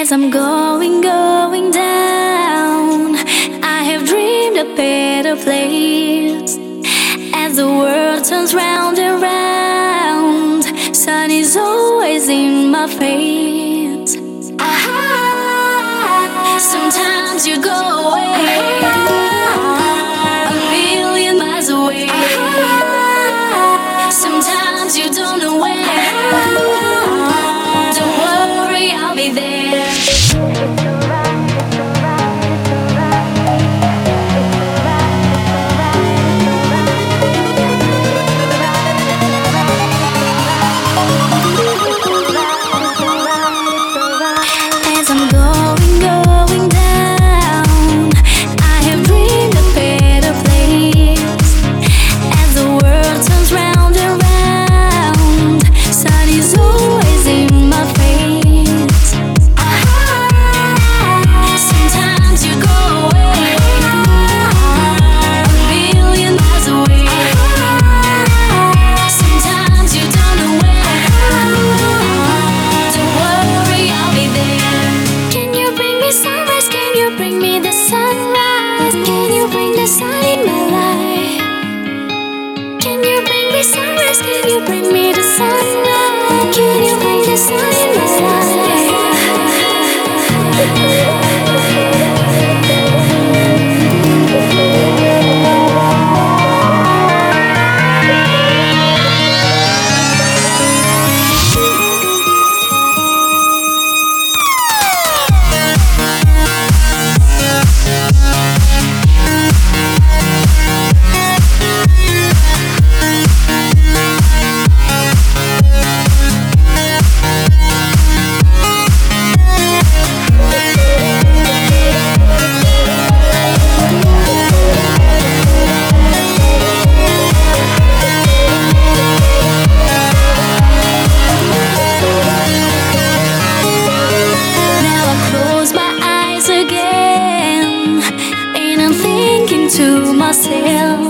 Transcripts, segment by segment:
As I'm going, going down, I have dreamed a better place. As the world turns round and round, sun is always in my face. Can you bring me the sunrise? Can you bring the sun myself,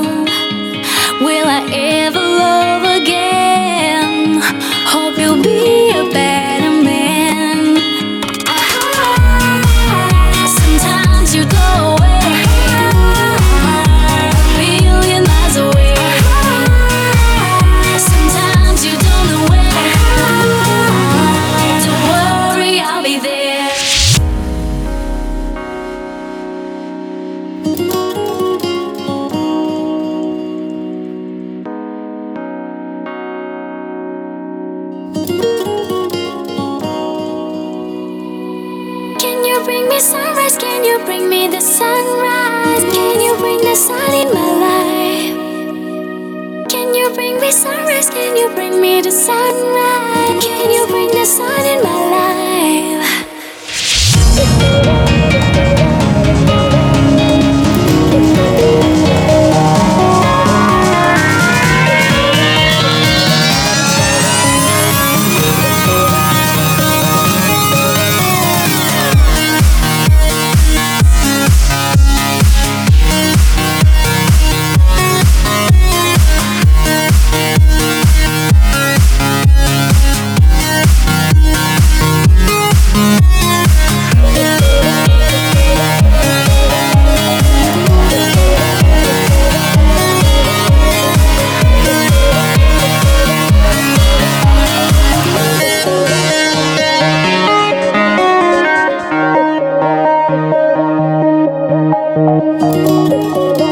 Will I ever love again? Hope you'll be bring me sunrise? Can you bring me the sunrise? Can you bring the sun in my life? Can you bring me sunrise? Can you bring me the sunrise? Can you bring the sun in my life? Música